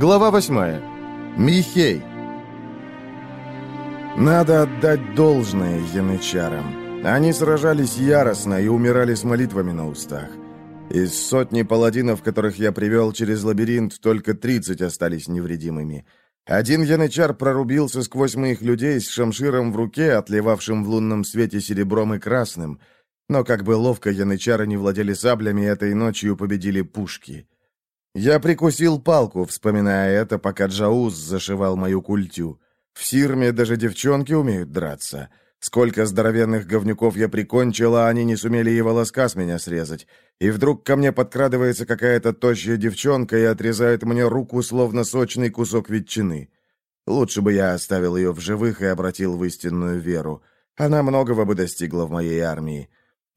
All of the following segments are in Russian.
Глава 8. Михей. Надо отдать должное янычарам. Они сражались яростно и умирали с молитвами на устах. Из сотни паладинов, которых я привел через лабиринт, только 30 остались невредимыми. Один янычар прорубился сквозь моих людей с шамширом в руке, отливавшим в лунном свете серебром и красным. Но как бы ловко янычары не владели саблями, этой ночью победили пушки. Я прикусил палку, вспоминая это, пока Джауз зашивал мою культю. В Сирме даже девчонки умеют драться. Сколько здоровенных говнюков я прикончил, а они не сумели и волоска с меня срезать. И вдруг ко мне подкрадывается какая-то тощая девчонка и отрезает мне руку, словно сочный кусок ветчины. Лучше бы я оставил ее в живых и обратил в истинную веру. Она многого бы достигла в моей армии.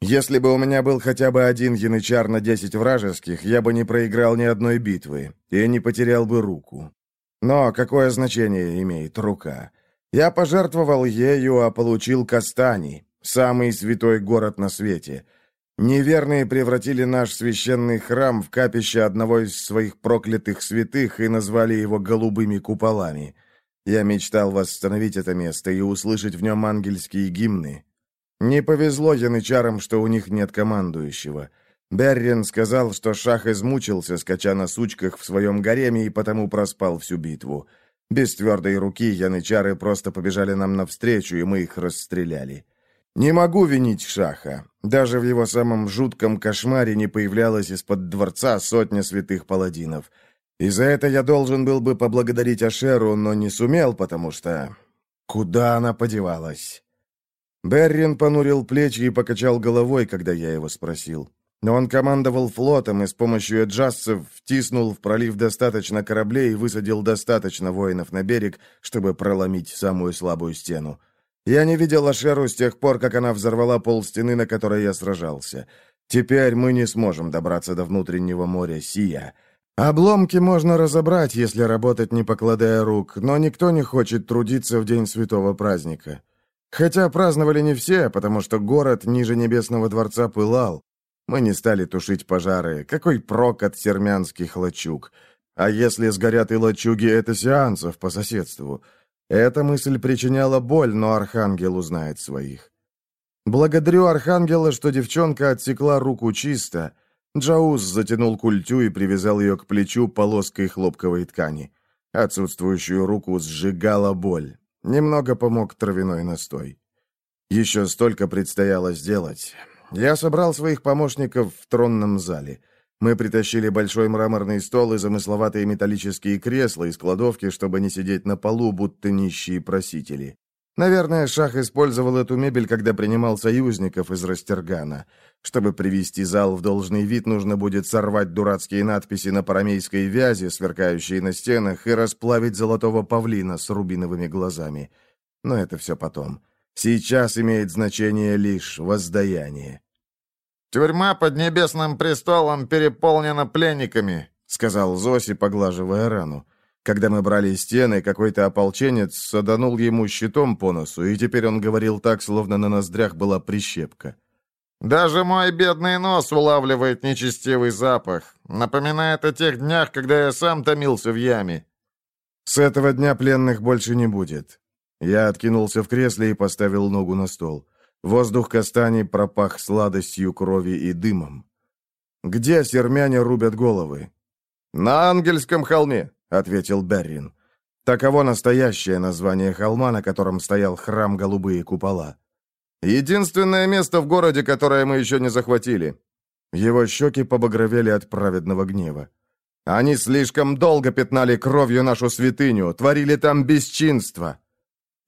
Если бы у меня был хотя бы один янычар на десять вражеских, я бы не проиграл ни одной битвы и не потерял бы руку. Но какое значение имеет рука? Я пожертвовал ею, а получил Кастани, самый святой город на свете. Неверные превратили наш священный храм в капище одного из своих проклятых святых и назвали его голубыми куполами. Я мечтал восстановить это место и услышать в нем ангельские гимны, не повезло янычарам, что у них нет командующего. Беррин сказал, что Шах измучился, скача на сучках в своем гареме, и потому проспал всю битву. Без твердой руки янычары просто побежали нам навстречу, и мы их расстреляли. Не могу винить Шаха. Даже в его самом жутком кошмаре не появлялась из-под дворца сотня святых паладинов. И за это я должен был бы поблагодарить Ашеру, но не сумел, потому что... Куда она подевалась? Беррин понурил плечи и покачал головой, когда я его спросил. Он командовал флотом и с помощью эджассов втиснул в пролив достаточно кораблей и высадил достаточно воинов на берег, чтобы проломить самую слабую стену. Я не видел Ашеру с тех пор, как она взорвала пол стены, на которой я сражался. Теперь мы не сможем добраться до внутреннего моря Сия. Обломки можно разобрать, если работать не покладая рук, но никто не хочет трудиться в день святого праздника. Хотя праздновали не все, потому что город ниже Небесного дворца пылал. Мы не стали тушить пожары. Какой прок от сермянских лачуг? А если сгорят и лачуги, это сеансов по соседству. Эта мысль причиняла боль, но Архангел узнает своих. Благодарю Архангела, что девчонка отсекла руку чисто. Джауз затянул культю и привязал ее к плечу полоской хлопковой ткани. Отсутствующую руку сжигала боль. Немного помог травяной настой. Еще столько предстояло сделать. Я собрал своих помощников в тронном зале. Мы притащили большой мраморный стол и замысловатые металлические кресла из кладовки, чтобы не сидеть на полу, будто нищие просители. Наверное, Шах использовал эту мебель, когда принимал союзников из Растергана. Чтобы привести зал в должный вид, нужно будет сорвать дурацкие надписи на парамейской вязи, сверкающие на стенах, и расплавить золотого павлина с рубиновыми глазами. Но это все потом. Сейчас имеет значение лишь воздаяние. «Тюрьма под небесным престолом переполнена пленниками», — сказал Зоси, поглаживая рану. Когда мы брали стены, какой-то ополченец саданул ему щитом по носу, и теперь он говорил так, словно на ноздрях была прищепка. «Даже мой бедный нос улавливает нечестивый запах. Напоминает о тех днях, когда я сам томился в яме». «С этого дня пленных больше не будет». Я откинулся в кресле и поставил ногу на стол. Воздух Кастани пропах сладостью крови и дымом. «Где сермяне рубят головы?» «На Ангельском холме», ответил Беррин. Таково настоящее название холма, на котором стоял храм Голубые Купола. Единственное место в городе, которое мы еще не захватили. Его щеки побагровели от праведного гнева. Они слишком долго пятнали кровью нашу святыню, творили там бесчинство.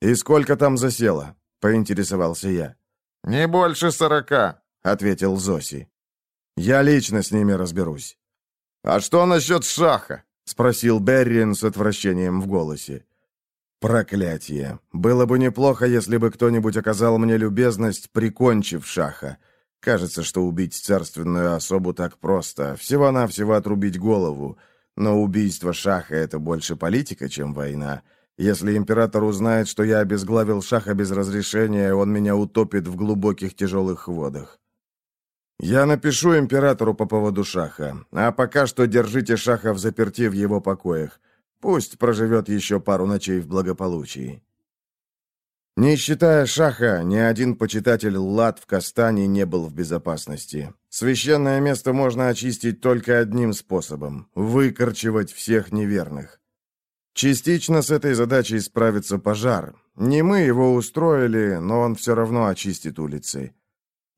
И сколько там засело? Поинтересовался я. Не больше сорока, ответил Зоси. Я лично с ними разберусь. А что насчет Шаха? — спросил Беррин с отвращением в голосе. «Проклятие! Было бы неплохо, если бы кто-нибудь оказал мне любезность, прикончив Шаха. Кажется, что убить царственную особу так просто. Всего-навсего отрубить голову. Но убийство Шаха — это больше политика, чем война. Если император узнает, что я обезглавил Шаха без разрешения, он меня утопит в глубоких тяжелых водах. «Я напишу императору по поводу Шаха, а пока что держите Шаха в заперти в его покоях. Пусть проживет еще пару ночей в благополучии. Не считая Шаха, ни один почитатель лад в Кастане не был в безопасности. Священное место можно очистить только одним способом – выкорчевать всех неверных. Частично с этой задачей справится пожар. Не мы его устроили, но он все равно очистит улицы.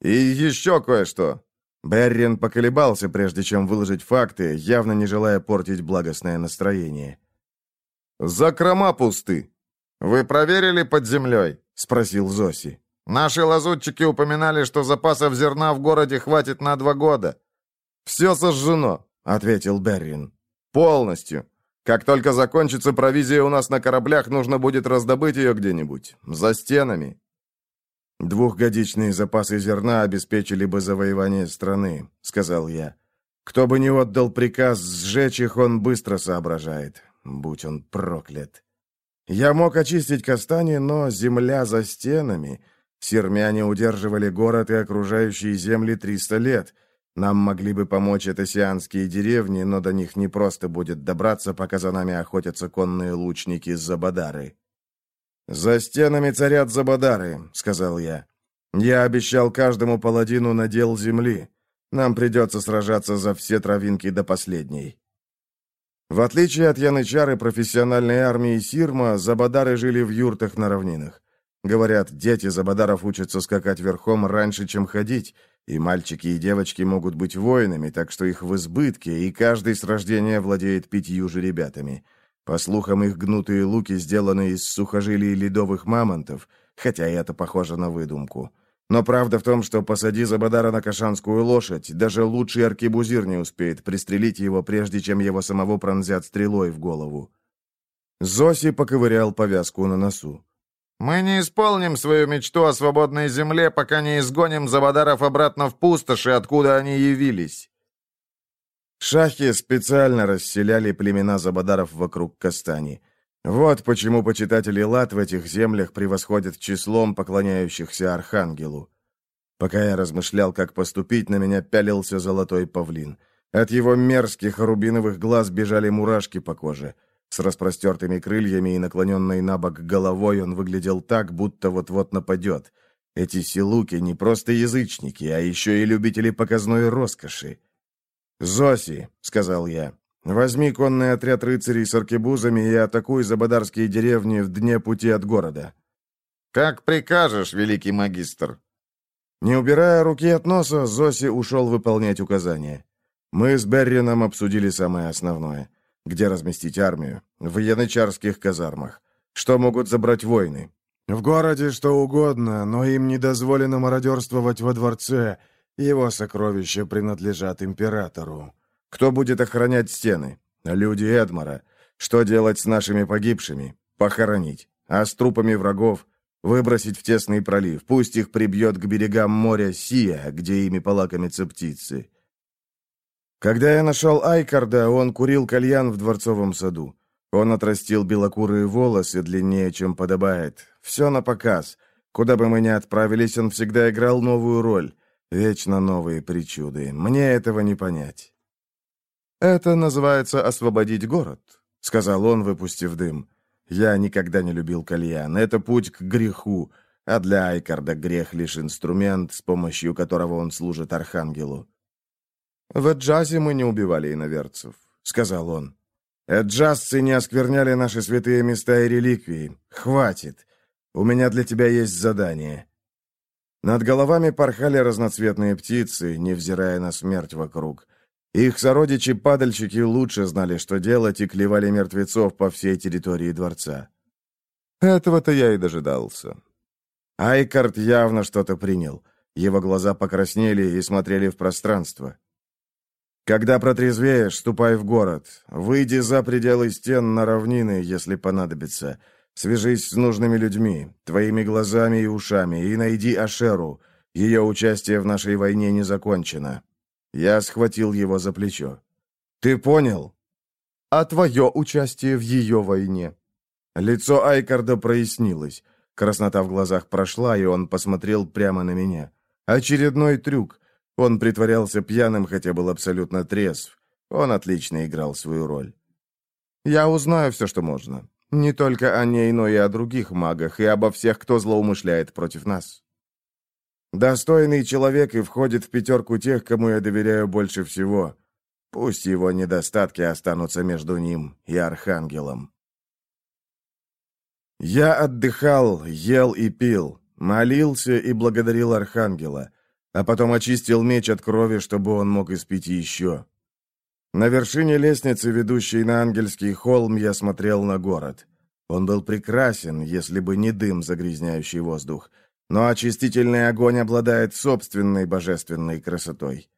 И еще кое-что. Беррин поколебался, прежде чем выложить факты, явно не желая портить благостное настроение. «Закрома пусты», «Вы проверили под землей?» — спросил Зоси. «Наши лазутчики упоминали, что запасов зерна в городе хватит на два года». «Все сожжено», — ответил Беррин. «Полностью. Как только закончится провизия у нас на кораблях, нужно будет раздобыть ее где-нибудь. За стенами». «Двухгодичные запасы зерна обеспечили бы завоевание страны», — сказал я. «Кто бы ни отдал приказ сжечь их, он быстро соображает. Будь он проклят». Я мог очистить Кастани, но земля за стенами. Сермяне удерживали город и окружающие земли 300 лет. Нам могли бы помочь этосианские деревни, но до них не просто будет добраться, пока за нами охотятся конные лучники с Забадары. «За стенами царят Забадары», — сказал я. «Я обещал каждому паладину надел земли. Нам придется сражаться за все травинки до последней». В отличие от янычары профессиональной армии Сирма, забадары жили в юртах на равнинах. Говорят, дети забадаров учатся скакать верхом раньше, чем ходить, и мальчики и девочки могут быть воинами, так что их в избытке, и каждый с рождения владеет пятью же ребятами. По слухам, их гнутые луки сделаны из сухожилий ледовых мамонтов, хотя это похоже на выдумку. Но правда в том, что посади Забадара на кашанскую лошадь, даже лучший аркебузир не успеет пристрелить его, прежде чем его самого пронзят стрелой в голову. Зоси поковырял повязку на носу. «Мы не исполним свою мечту о свободной земле, пока не изгоним Забадаров обратно в пустоши, откуда они явились». Шахи специально расселяли племена Забадаров вокруг Кастани. Вот почему почитатели лад в этих землях превосходят числом поклоняющихся архангелу. Пока я размышлял, как поступить, на меня пялился золотой павлин. От его мерзких рубиновых глаз бежали мурашки по коже. С распростертыми крыльями и наклоненной на бок головой он выглядел так, будто вот-вот нападет. Эти силуки не просто язычники, а еще и любители показной роскоши. «Зоси», — сказал я, Возьми конный отряд рыцарей с аркебузами и атакуй забадарские деревни в дне пути от города». «Как прикажешь, великий магистр». Не убирая руки от носа, Зоси ушел выполнять указания. Мы с Беррином обсудили самое основное. Где разместить армию? В янычарских казармах. Что могут забрать войны? В городе что угодно, но им не дозволено мародерствовать во дворце. Его сокровища принадлежат императору. Кто будет охранять стены? Люди Эдмара. Что делать с нашими погибшими? Похоронить. А с трупами врагов? Выбросить в тесный пролив. Пусть их прибьет к берегам моря Сия, где ими полакомятся птицы. Когда я нашел Айкарда, он курил кальян в дворцовом саду. Он отрастил белокурые волосы длиннее, чем подобает. Все на показ. Куда бы мы ни отправились, он всегда играл новую роль. Вечно новые причуды. Мне этого не понять. «Это называется освободить город», — сказал он, выпустив дым. «Я никогда не любил кальян. Это путь к греху, а для Айкарда грех лишь инструмент, с помощью которого он служит Архангелу». «В Эджазе мы не убивали иноверцев», — сказал он. «Эджазцы не оскверняли наши святые места и реликвии. Хватит. У меня для тебя есть задание». Над головами порхали разноцветные птицы, невзирая на смерть вокруг. Их сородичи-падальщики лучше знали, что делать, и клевали мертвецов по всей территории дворца. Этого-то я и дожидался. Айкард явно что-то принял. Его глаза покраснели и смотрели в пространство. «Когда протрезвеешь, ступай в город. Выйди за пределы стен на равнины, если понадобится. Свяжись с нужными людьми, твоими глазами и ушами, и найди Ашеру. Ее участие в нашей войне не закончено. Я схватил его за плечо. «Ты понял?» «А твое участие в ее войне?» Лицо Айкарда прояснилось. Краснота в глазах прошла, и он посмотрел прямо на меня. Очередной трюк. Он притворялся пьяным, хотя был абсолютно трезв. Он отлично играл свою роль. Я узнаю все, что можно. Не только о ней, но и о других магах, и обо всех, кто злоумышляет против нас. Достойный человек и входит в пятерку тех, кому я доверяю больше всего. Пусть его недостатки останутся между ним и Архангелом. Я отдыхал, ел и пил, молился и благодарил Архангела, а потом очистил меч от крови, чтобы он мог испить еще. На вершине лестницы, ведущей на Ангельский холм, я смотрел на город. Он был прекрасен, если бы не дым, загрязняющий воздух. Но очистительный огонь обладает собственной божественной красотой.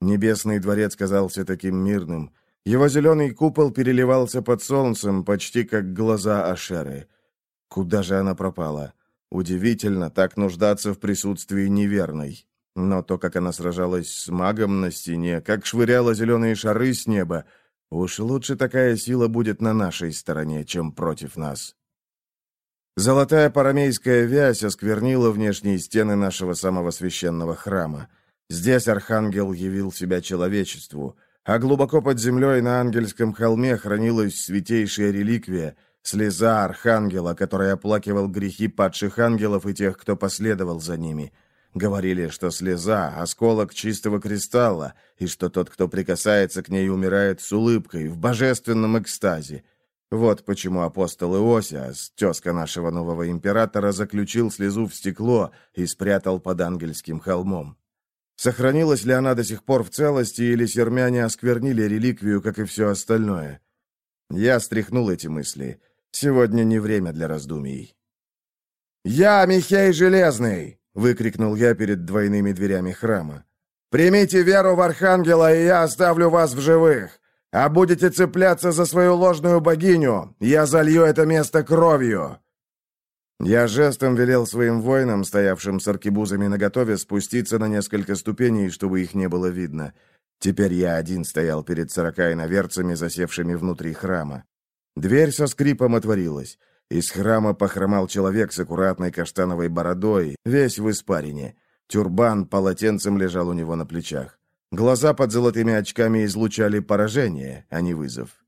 Небесный дворец казался таким мирным. Его зеленый купол переливался под солнцем, почти как глаза Ашеры. Куда же она пропала? Удивительно так нуждаться в присутствии неверной. Но то, как она сражалась с магом на стене, как швыряла зеленые шары с неба, уж лучше такая сила будет на нашей стороне, чем против нас. Золотая парамейская вязь осквернила внешние стены нашего самого священного храма. Здесь архангел явил себя человечеству, а глубоко под землей на ангельском холме хранилась святейшая реликвия — слеза архангела, который оплакивал грехи падших ангелов и тех, кто последовал за ними — Говорили, что слеза — осколок чистого кристалла, и что тот, кто прикасается к ней, умирает с улыбкой, в божественном экстазе. Вот почему апостол Иосиас, тезка нашего нового императора, заключил слезу в стекло и спрятал под ангельским холмом. Сохранилась ли она до сих пор в целости, или сермяне осквернили реликвию, как и все остальное? Я стряхнул эти мысли. Сегодня не время для раздумий. «Я Михей Железный!» — выкрикнул я перед двойными дверями храма. «Примите веру в Архангела, и я оставлю вас в живых. А будете цепляться за свою ложную богиню, я залью это место кровью!» Я жестом велел своим воинам, стоявшим с аркебузами наготове, спуститься на несколько ступеней, чтобы их не было видно. Теперь я один стоял перед сорока иноверцами, засевшими внутри храма. Дверь со скрипом отворилась. Из храма похромал человек с аккуратной каштановой бородой, весь в испарине. Тюрбан полотенцем лежал у него на плечах. Глаза под золотыми очками излучали поражение, а не вызов.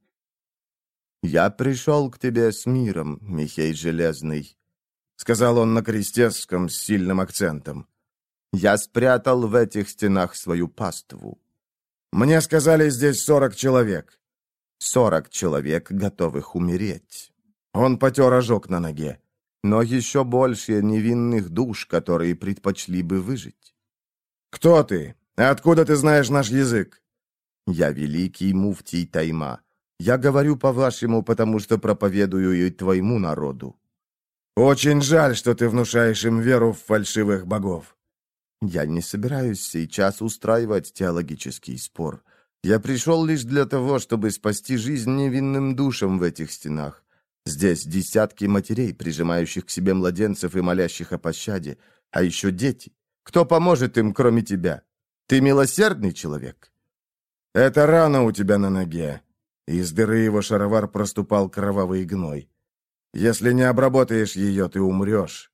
«Я пришел к тебе с миром, Михей Железный», — сказал он на крестецком с сильным акцентом. «Я спрятал в этих стенах свою паству. Мне сказали, здесь сорок человек. Сорок человек, готовых умереть». Он потер ожог на ноге. Но еще больше невинных душ, которые предпочли бы выжить. «Кто ты? Откуда ты знаешь наш язык?» «Я великий муфтий Тайма. Я говорю по-вашему, потому что проповедую и твоему народу». «Очень жаль, что ты внушаешь им веру в фальшивых богов». «Я не собираюсь сейчас устраивать теологический спор. Я пришел лишь для того, чтобы спасти жизнь невинным душам в этих стенах. Здесь десятки матерей, прижимающих к себе младенцев и молящих о пощаде, а еще дети. Кто поможет им, кроме тебя? Ты милосердный человек. Это рана у тебя на ноге. Из дыры его шаровар проступал кровавый гной. Если не обработаешь ее, ты умрешь.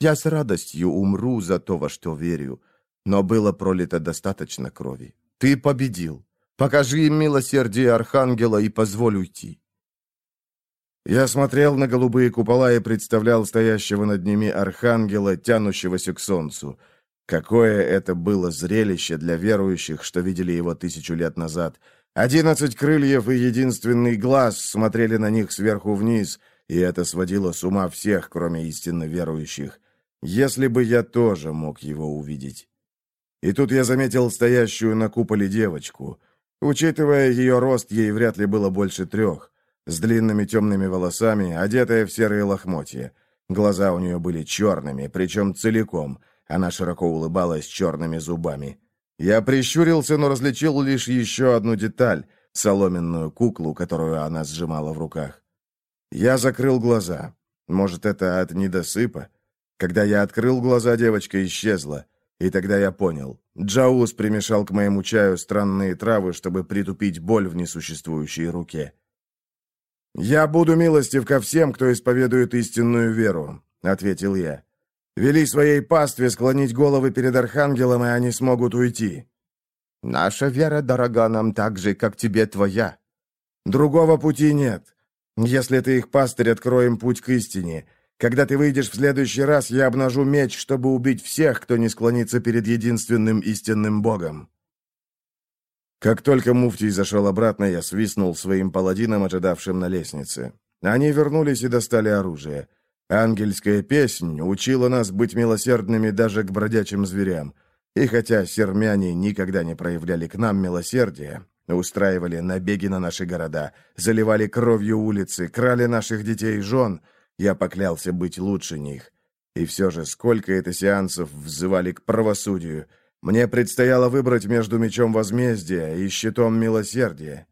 Я с радостью умру за то, во что верю, но было пролито достаточно крови. Ты победил. Покажи им милосердие Архангела и позволь уйти. Я смотрел на голубые купола и представлял стоящего над ними архангела, тянущегося к солнцу. Какое это было зрелище для верующих, что видели его тысячу лет назад. Одиннадцать крыльев и единственный глаз смотрели на них сверху вниз, и это сводило с ума всех, кроме истинно верующих. Если бы я тоже мог его увидеть. И тут я заметил стоящую на куполе девочку. Учитывая ее рост, ей вряд ли было больше трех с длинными темными волосами, одетая в серые лохмотья. Глаза у нее были черными, причем целиком. Она широко улыбалась черными зубами. Я прищурился, но различил лишь еще одну деталь — соломенную куклу, которую она сжимала в руках. Я закрыл глаза. Может, это от недосыпа? Когда я открыл глаза, девочка исчезла. И тогда я понял. Джаус примешал к моему чаю странные травы, чтобы притупить боль в несуществующей руке. «Я буду милостив ко всем, кто исповедует истинную веру», — ответил я. «Вели своей пастве склонить головы перед Архангелом, и они смогут уйти». «Наша вера дорога нам так же, как тебе твоя». Другого пути нет. Если ты их пастырь, откроем путь к истине. Когда ты выйдешь в следующий раз, я обнажу меч, чтобы убить всех, кто не склонится перед единственным истинным Богом». Как только Муфтий зашел обратно, я свистнул своим паладинам, ожидавшим на лестнице. Они вернулись и достали оружие. Ангельская песнь учила нас быть милосердными даже к бродячим зверям. И хотя сермяне никогда не проявляли к нам милосердия, устраивали набеги на наши города, заливали кровью улицы, крали наших детей и жен, я поклялся быть лучше них. И все же сколько это сеансов взывали к правосудию — мне предстояло выбрать между мечом возмездия и щитом милосердия.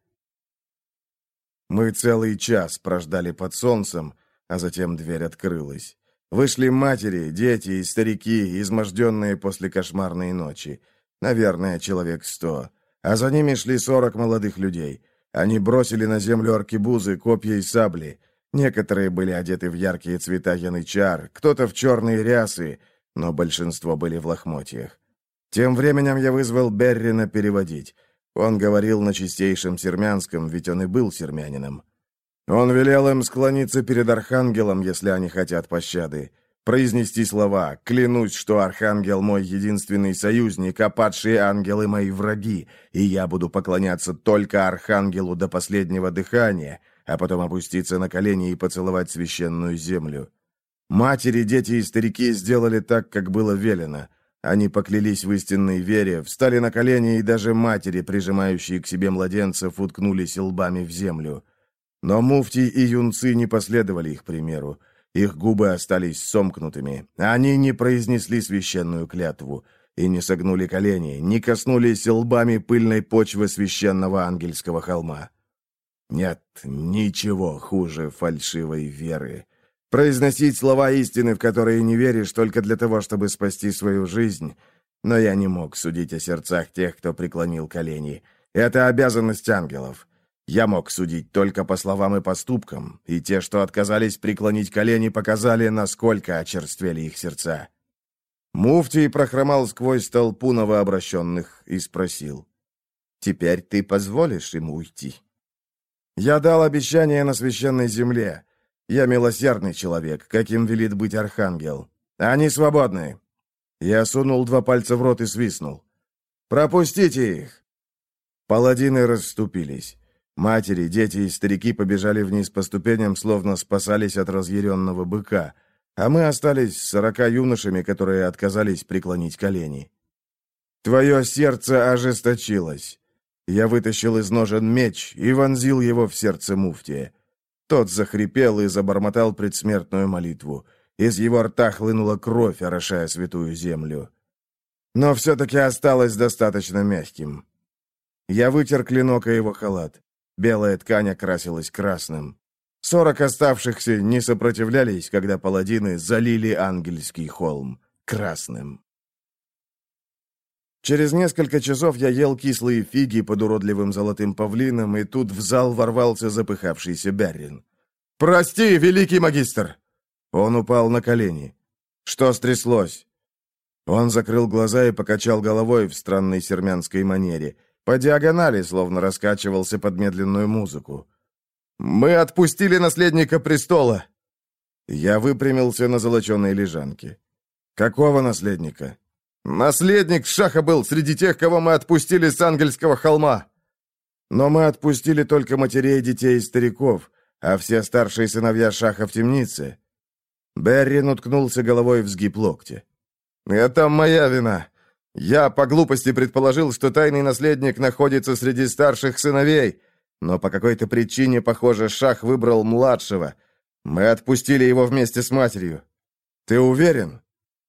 Мы целый час прождали под солнцем, а затем дверь открылась. Вышли матери, дети и старики, изможденные после кошмарной ночи. Наверное, человек сто. А за ними шли сорок молодых людей. Они бросили на землю аркебузы, копья и сабли. Некоторые были одеты в яркие цвета янычар, кто-то в черные рясы, но большинство были в лохмотьях. Тем временем я вызвал Беррина переводить. Он говорил на чистейшем сермянском, ведь он и был сермянином. Он велел им склониться перед архангелом, если они хотят пощады. Произнести слова «Клянусь, что архангел мой единственный союзник, а падшие ангелы мои враги, и я буду поклоняться только архангелу до последнего дыхания», а потом опуститься на колени и поцеловать священную землю. Матери, дети и старики сделали так, как было велено — они поклялись в истинной вере, встали на колени, и даже матери, прижимающие к себе младенцев, уткнулись лбами в землю. Но муфти и юнцы не последовали их примеру. Их губы остались сомкнутыми. Они не произнесли священную клятву и не согнули колени, не коснулись лбами пыльной почвы священного ангельского холма. Нет ничего хуже фальшивой веры. Произносить слова истины, в которые не веришь, только для того, чтобы спасти свою жизнь. Но я не мог судить о сердцах тех, кто преклонил колени. Это обязанность ангелов. Я мог судить только по словам и поступкам, и те, что отказались преклонить колени, показали, насколько очерствели их сердца. Муфтий прохромал сквозь толпу новообращенных и спросил. «Теперь ты позволишь ему уйти?» «Я дал обещание на священной земле. Я милосердный человек, каким велит быть архангел. Они свободны. Я сунул два пальца в рот и свистнул. Пропустите их. Паладины расступились. Матери, дети и старики побежали вниз по ступеням, словно спасались от разъяренного быка, а мы остались сорока юношами, которые отказались преклонить колени. Твое сердце ожесточилось. Я вытащил из ножен меч и вонзил его в сердце муфтия. Тот захрипел и забормотал предсмертную молитву. Из его рта хлынула кровь, орошая святую землю. Но все-таки осталось достаточно мягким. Я вытер клинок и его халат. Белая ткань окрасилась красным. Сорок оставшихся не сопротивлялись, когда паладины залили ангельский холм красным. Через несколько часов я ел кислые фиги под уродливым золотым павлином, и тут в зал ворвался запыхавшийся Беррин. «Прости, великий магистр!» Он упал на колени. «Что стряслось?» Он закрыл глаза и покачал головой в странной сермянской манере. По диагонали, словно раскачивался под медленную музыку. «Мы отпустили наследника престола!» Я выпрямился на золоченой лежанке. «Какого наследника?» Наследник Шаха был среди тех, кого мы отпустили с Ангельского холма. Но мы отпустили только матерей, детей и стариков, а все старшие сыновья Шаха в темнице. Берри уткнулся головой в сгиб локтя. «Это моя вина. Я по глупости предположил, что тайный наследник находится среди старших сыновей, но по какой-то причине, похоже, Шах выбрал младшего. Мы отпустили его вместе с матерью. Ты уверен?»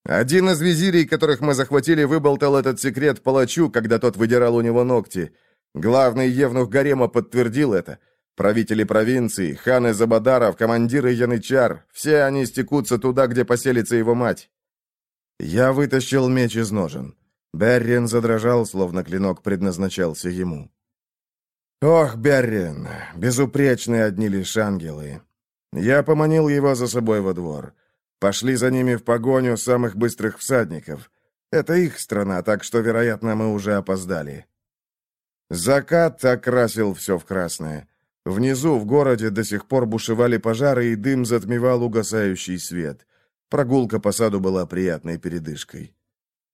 Один из визирей, которых мы захватили, выболтал этот секрет палачу, когда тот выдирал у него ногти. Главный евнух гарема подтвердил это. Правители провинции, ханы Забадаров, командиры Янычар, все они стекутся туда, где поселится его мать. Я вытащил меч из ножен. Беррин задрожал, словно клинок предназначался ему. «Ох, Беррин, безупречные одни лишь ангелы!» Я поманил его за собой во двор. Пошли за ними в погоню самых быстрых всадников. Это их страна, так что, вероятно, мы уже опоздали. Закат окрасил все в красное. Внизу, в городе, до сих пор бушевали пожары, и дым затмевал угасающий свет. Прогулка по саду была приятной передышкой.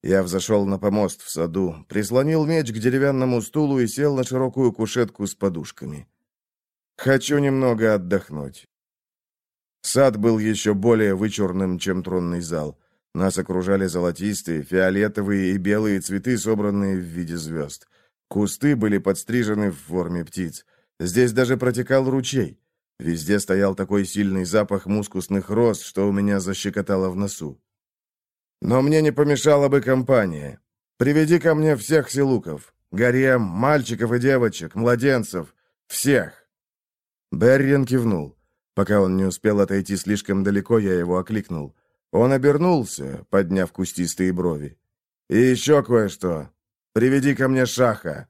Я взошел на помост в саду, прислонил меч к деревянному стулу и сел на широкую кушетку с подушками. Хочу немного отдохнуть. Сад был еще более вычурным, чем тронный зал. Нас окружали золотистые, фиолетовые и белые цветы, собранные в виде звезд. Кусты были подстрижены в форме птиц. Здесь даже протекал ручей. Везде стоял такой сильный запах мускусных роз, что у меня защекотало в носу. Но мне не помешала бы компания. Приведи ко мне всех селуков. Гарем, мальчиков и девочек, младенцев. Всех. Беррин кивнул. Пока он не успел отойти слишком далеко, я его окликнул. Он обернулся, подняв кустистые брови. «И еще кое-что. Приведи ко мне Шаха».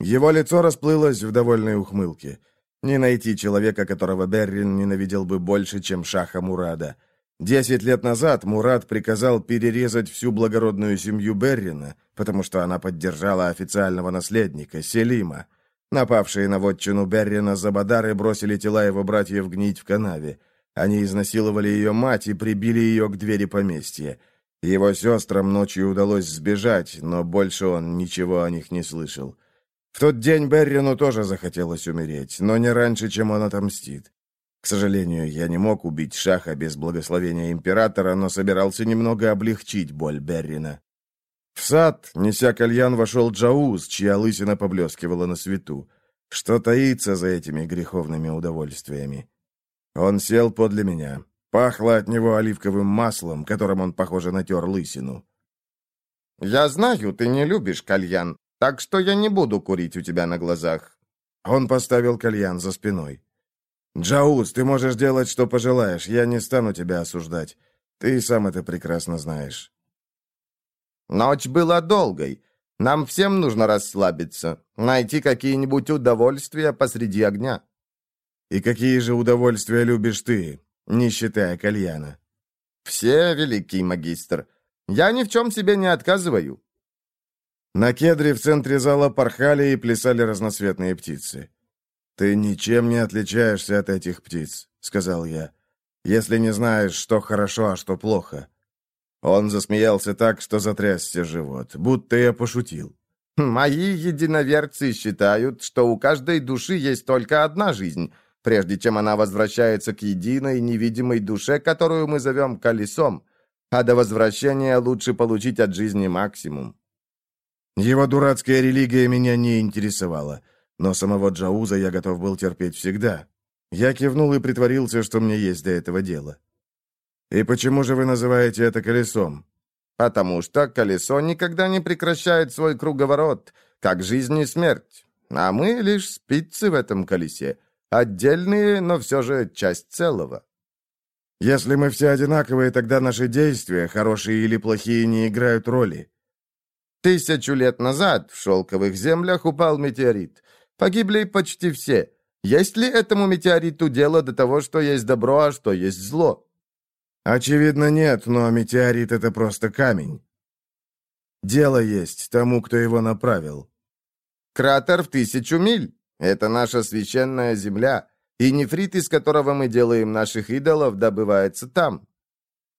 Его лицо расплылось в довольной ухмылке. Не найти человека, которого Беррин ненавидел бы больше, чем Шаха Мурада. Десять лет назад Мурад приказал перерезать всю благородную семью Беррина, потому что она поддержала официального наследника, Селима. Напавшие на вотчину Беррина Забадары бросили тела его братьев гнить в канаве. Они изнасиловали ее мать и прибили ее к двери поместья. Его сестрам ночью удалось сбежать, но больше он ничего о них не слышал. В тот день Беррину тоже захотелось умереть, но не раньше, чем он отомстит. К сожалению, я не мог убить Шаха без благословения императора, но собирался немного облегчить боль Беррина. В сад, неся кальян, вошел Джауз, чья лысина поблескивала на свету. Что таится за этими греховными удовольствиями? Он сел подле меня. Пахло от него оливковым маслом, которым он, похоже, натер лысину. «Я знаю, ты не любишь кальян, так что я не буду курить у тебя на глазах». Он поставил кальян за спиной. «Джауз, ты можешь делать, что пожелаешь, я не стану тебя осуждать. Ты сам это прекрасно знаешь». «Ночь была долгой. Нам всем нужно расслабиться, найти какие-нибудь удовольствия посреди огня». «И какие же удовольствия любишь ты, не считая кальяна?» «Все, великий магистр. Я ни в чем себе не отказываю». На кедре в центре зала порхали и плясали разноцветные птицы. «Ты ничем не отличаешься от этих птиц», — сказал я, «если не знаешь, что хорошо, а что плохо». Он засмеялся так, что затрясся живот, будто я пошутил. «Мои единоверцы считают, что у каждой души есть только одна жизнь, прежде чем она возвращается к единой невидимой душе, которую мы зовем колесом, а до возвращения лучше получить от жизни максимум. Его дурацкая религия меня не интересовала, но самого Джауза я готов был терпеть всегда. Я кивнул и притворился, что мне есть до этого дело. «И почему же вы называете это колесом?» «Потому что колесо никогда не прекращает свой круговорот, как жизнь и смерть, а мы лишь спицы в этом колесе». Отдельные, но все же часть целого. Если мы все одинаковые, тогда наши действия, хорошие или плохие, не играют роли. Тысячу лет назад в шелковых землях упал метеорит. Погибли почти все. Есть ли этому метеориту дело до того, что есть добро, а что есть зло? Очевидно, нет, но метеорит — это просто камень. Дело есть тому, кто его направил. Кратер в тысячу миль. Это наша священная земля, и нефрит, из которого мы делаем наших идолов, добывается там».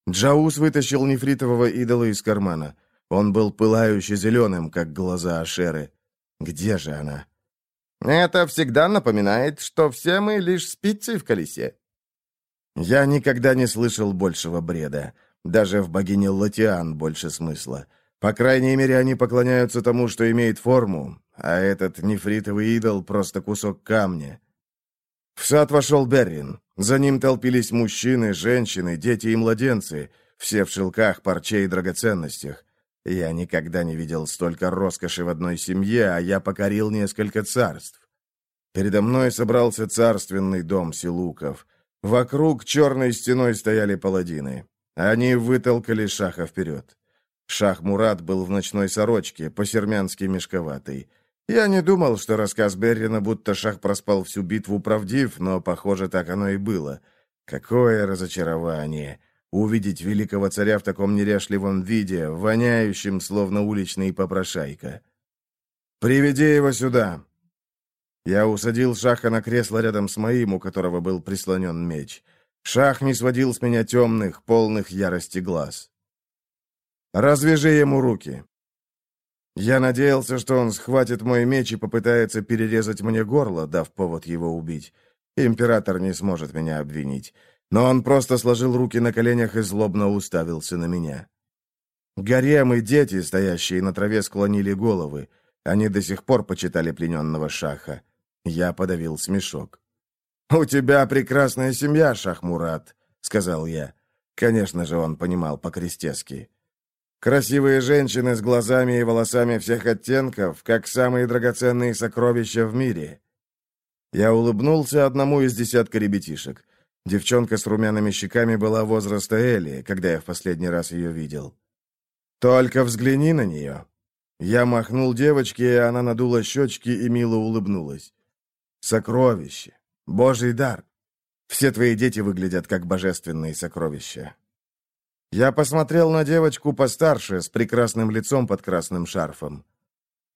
Джаус вытащил нефритового идола из кармана. Он был пылающе зеленым, как глаза Ашеры. Где же она? «Это всегда напоминает, что все мы лишь спицы в колесе». Я никогда не слышал большего бреда. Даже в богине Латиан больше смысла. По крайней мере, они поклоняются тому, что имеет форму, а этот нефритовый идол — просто кусок камня. В сад вошел Беррин. За ним толпились мужчины, женщины, дети и младенцы, все в шелках, парче и драгоценностях. Я никогда не видел столько роскоши в одной семье, а я покорил несколько царств. Передо мной собрался царственный дом Силуков. Вокруг черной стеной стояли паладины. Они вытолкали шаха вперед. Шах Мурат был в ночной сорочке, по-сермянски мешковатый. Я не думал, что рассказ Беррина, будто Шах проспал всю битву, правдив, но, похоже, так оно и было. Какое разочарование! Увидеть великого царя в таком неряшливом виде, воняющем, словно уличный попрошайка. «Приведи его сюда!» Я усадил Шаха на кресло рядом с моим, у которого был прислонен меч. Шах не сводил с меня темных, полных ярости глаз. «Развяжи ему руки». Я надеялся, что он схватит мой меч и попытается перерезать мне горло, дав повод его убить. Император не сможет меня обвинить. Но он просто сложил руки на коленях и злобно уставился на меня. Гарем и дети, стоящие на траве, склонили головы. Они до сих пор почитали плененного шаха. Я подавил смешок. «У тебя прекрасная семья, Шахмурат», — сказал я. Конечно же, он понимал по-крестецки. «Красивые женщины с глазами и волосами всех оттенков, как самые драгоценные сокровища в мире». Я улыбнулся одному из десятка ребятишек. Девчонка с румяными щеками была возраста Эли, когда я в последний раз ее видел. «Только взгляни на нее!» Я махнул девочке, и она надула щечки и мило улыбнулась. «Сокровище! Божий дар! Все твои дети выглядят как божественные сокровища!» Я посмотрел на девочку постарше, с прекрасным лицом под красным шарфом.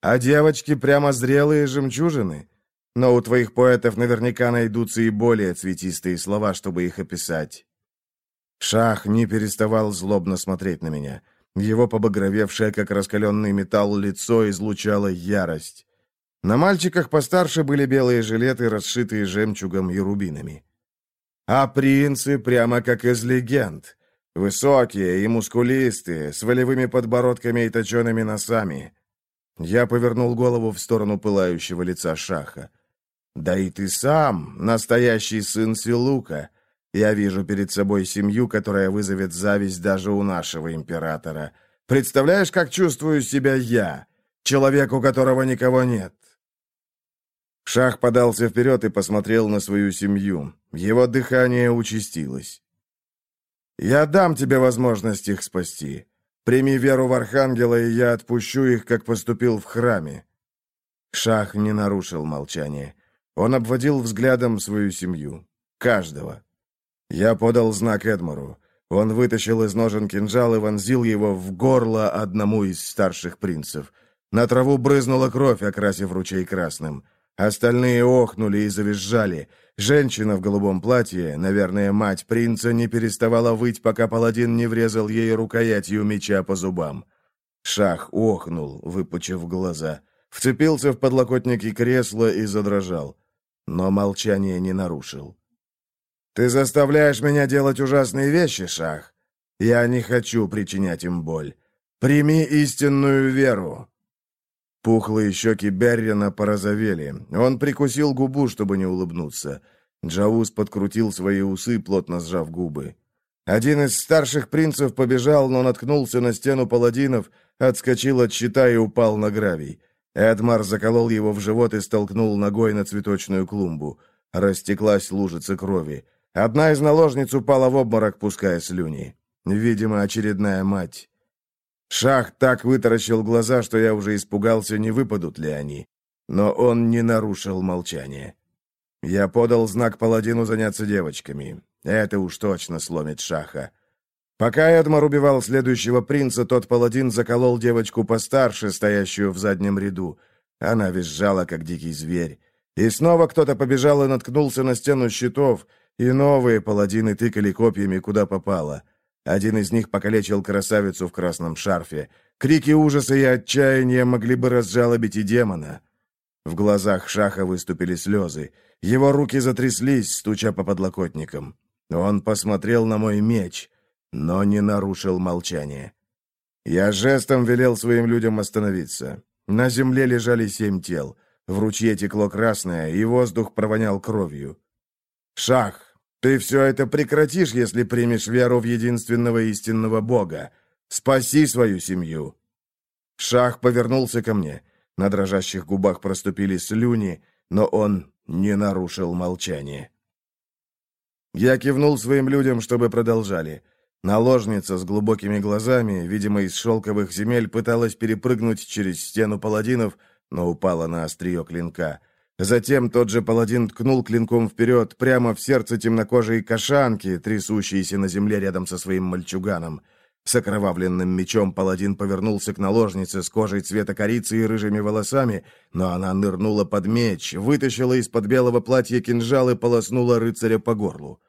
«А девочки прямо зрелые жемчужины!» Но у твоих поэтов наверняка найдутся и более цветистые слова, чтобы их описать. Шах не переставал злобно смотреть на меня. Его побагровевшее, как раскаленный металл, лицо излучало ярость. На мальчиках постарше были белые жилеты, расшитые жемчугом и рубинами. А принцы прямо как из легенд. Высокие и мускулистые, с волевыми подбородками и точеными носами. Я повернул голову в сторону пылающего лица Шаха. «Да и ты сам, настоящий сын Силука. Я вижу перед собой семью, которая вызовет зависть даже у нашего императора. Представляешь, как чувствую себя я, человек, у которого никого нет?» Шах подался вперед и посмотрел на свою семью. Его дыхание участилось. «Я дам тебе возможность их спасти. Прими веру в Архангела, и я отпущу их, как поступил в храме». Шах не нарушил молчание. Он обводил взглядом свою семью. Каждого. Я подал знак Эдмару. Он вытащил из ножен кинжал и вонзил его в горло одному из старших принцев. На траву брызнула кровь, окрасив ручей красным. Остальные охнули и завизжали. Женщина в голубом платье, наверное, мать принца, не переставала выть, пока паладин не врезал ей рукоятью меча по зубам. Шах охнул, выпучив глаза. Вцепился в подлокотники кресла и задрожал. Но молчание не нарушил. Ты заставляешь меня делать ужасные вещи, Шах. Я не хочу причинять им боль. Прими истинную веру». Пухлые щеки Беррина порозовели. Он прикусил губу, чтобы не улыбнуться. Джаус подкрутил свои усы, плотно сжав губы. Один из старших принцев побежал, но наткнулся на стену паладинов, отскочил от щита и упал на гравий. Эдмар заколол его в живот и столкнул ногой на цветочную клумбу. Растеклась лужица крови. Одна из наложниц упала в обморок, пуская слюни. Видимо, очередная мать. Шах так вытаращил глаза, что я уже испугался, не выпадут ли они. Но он не нарушил молчание. Я подал знак паладину заняться девочками. Это уж точно сломит Шаха. Пока Эдмар убивал следующего принца, тот паладин заколол девочку постарше, стоящую в заднем ряду. Она визжала, как дикий зверь. И снова кто-то побежал и наткнулся на стену щитов, и новые паладины тыкали копьями, куда попало. Один из них покалечил красавицу в красном шарфе. Крики ужаса и отчаяния могли бы разжалобить и демона. В глазах Шаха выступили слезы. Его руки затряслись, стуча по подлокотникам. Он посмотрел на мой меч, но не нарушил молчание. Я жестом велел своим людям остановиться. На земле лежали семь тел. В ручье текло красное, и воздух провонял кровью. «Шах, ты все это прекратишь, если примешь веру в единственного истинного Бога. Спаси свою семью!» Шах повернулся ко мне. На дрожащих губах проступили слюни, но он не нарушил молчание. Я кивнул своим людям, чтобы продолжали. Наложница с глубокими глазами, видимо, из шелковых земель, пыталась перепрыгнуть через стену паладинов, но упала на острие клинка. Затем тот же паладин ткнул клинком вперед, прямо в сердце темнокожей кашанки, трясущейся на земле рядом со своим мальчуганом. С окровавленным мечом паладин повернулся к наложнице с кожей цвета корицы и рыжими волосами, но она нырнула под меч, вытащила из-под белого платья кинжал и полоснула рыцаря по горлу.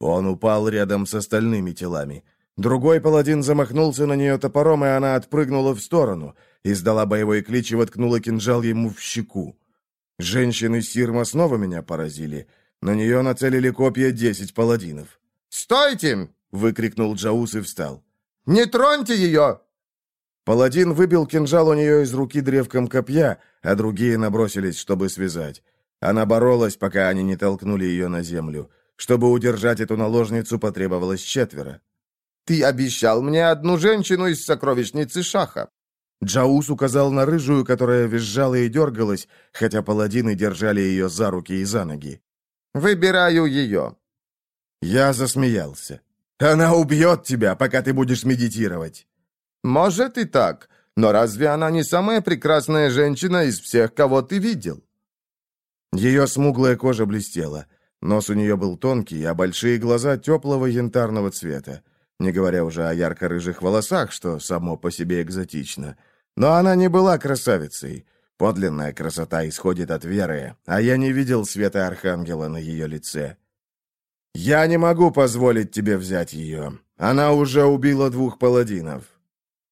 Он упал рядом с остальными телами. Другой паладин замахнулся на нее топором, и она отпрыгнула в сторону, издала боевой клич и воткнула кинжал ему в щеку. Женщины Сирма снова меня поразили. На нее нацелили копья десять паладинов. «Стойте!» — выкрикнул Джаус и встал. «Не троньте ее!» Паладин выбил кинжал у нее из руки древком копья, а другие набросились, чтобы связать. Она боролась, пока они не толкнули ее на землю. Чтобы удержать эту наложницу, потребовалось четверо. «Ты обещал мне одну женщину из сокровищницы Шаха». Джаус указал на рыжую, которая визжала и дергалась, хотя паладины держали ее за руки и за ноги. «Выбираю ее». Я засмеялся. Она убьет тебя, пока ты будешь медитировать». «Может и так, но разве она не самая прекрасная женщина из всех, кого ты видел?» Ее смуглая кожа блестела. Нос у нее был тонкий, а большие глаза теплого янтарного цвета. Не говоря уже о ярко-рыжих волосах, что само по себе экзотично. Но она не была красавицей. Подлинная красота исходит от веры, а я не видел света архангела на ее лице. «Я не могу позволить тебе взять ее. Она уже убила двух паладинов».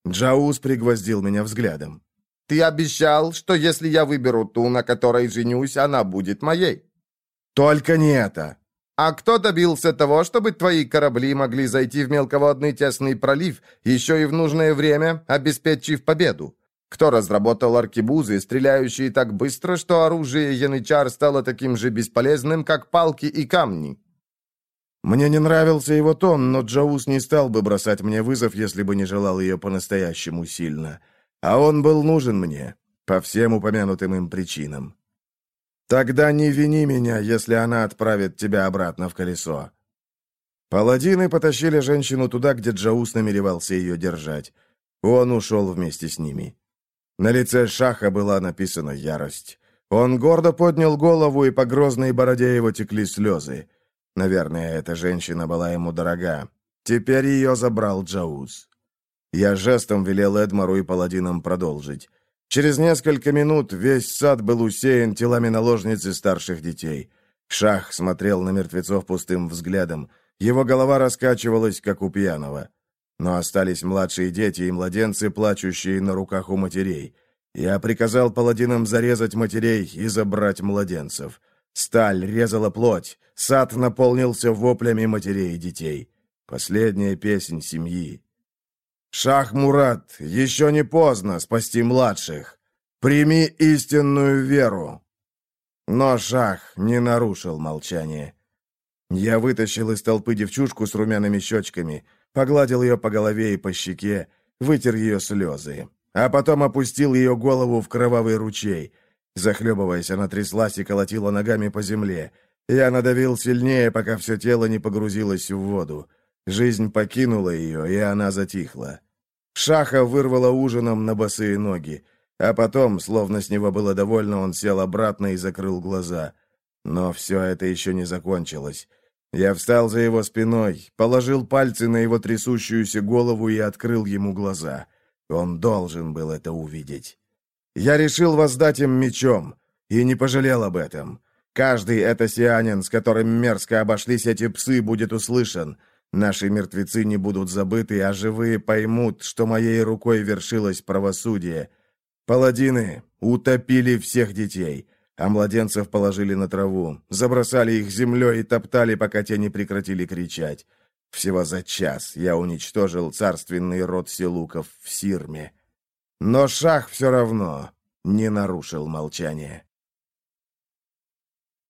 Джаус пригвоздил меня взглядом. «Ты обещал, что если я выберу ту, на которой женюсь, она будет моей». «Только не это». «А кто добился того, чтобы твои корабли могли зайти в мелководный тесный пролив, еще и в нужное время, обеспечив победу? Кто разработал аркебузы, стреляющие так быстро, что оружие янычар стало таким же бесполезным, как палки и камни?» Мне не нравился его тон, но Джаус не стал бы бросать мне вызов, если бы не желал ее по-настоящему сильно. А он был нужен мне, по всем упомянутым им причинам. Тогда не вини меня, если она отправит тебя обратно в колесо. Паладины потащили женщину туда, где Джаус намеревался ее держать. Он ушел вместе с ними. На лице Шаха была написана ярость. Он гордо поднял голову, и по грозной бороде его текли слезы. Наверное, эта женщина была ему дорога. Теперь ее забрал Джауз. Я жестом велел Эдмару и паладинам продолжить. Через несколько минут весь сад был усеян телами наложниц и старших детей. Шах смотрел на мертвецов пустым взглядом. Его голова раскачивалась, как у пьяного. Но остались младшие дети и младенцы, плачущие на руках у матерей. Я приказал паладинам зарезать матерей и забрать младенцев. Сталь резала плоть, сад наполнился воплями матерей и детей. Последняя песнь семьи. «Шах Мурат, еще не поздно спасти младших. Прими истинную веру». Но Шах не нарушил молчание. Я вытащил из толпы девчушку с румяными щечками, погладил ее по голове и по щеке, вытер ее слезы, а потом опустил ее голову в кровавый ручей, Захлебываясь, она тряслась и колотила ногами по земле. Я надавил сильнее, пока все тело не погрузилось в воду. Жизнь покинула ее, и она затихла. Шаха вырвала ужином на босые ноги. А потом, словно с него было довольно, он сел обратно и закрыл глаза. Но все это еще не закончилось. Я встал за его спиной, положил пальцы на его трясущуюся голову и открыл ему глаза. Он должен был это увидеть. Я решил воздать им мечом, и не пожалел об этом. Каждый этосианин, с которым мерзко обошлись эти псы, будет услышан. Наши мертвецы не будут забыты, а живые поймут, что моей рукой вершилось правосудие. Паладины утопили всех детей, а младенцев положили на траву, забросали их землей и топтали, пока те не прекратили кричать. Всего за час я уничтожил царственный род селуков в Сирме. Но Шах все равно не нарушил молчание.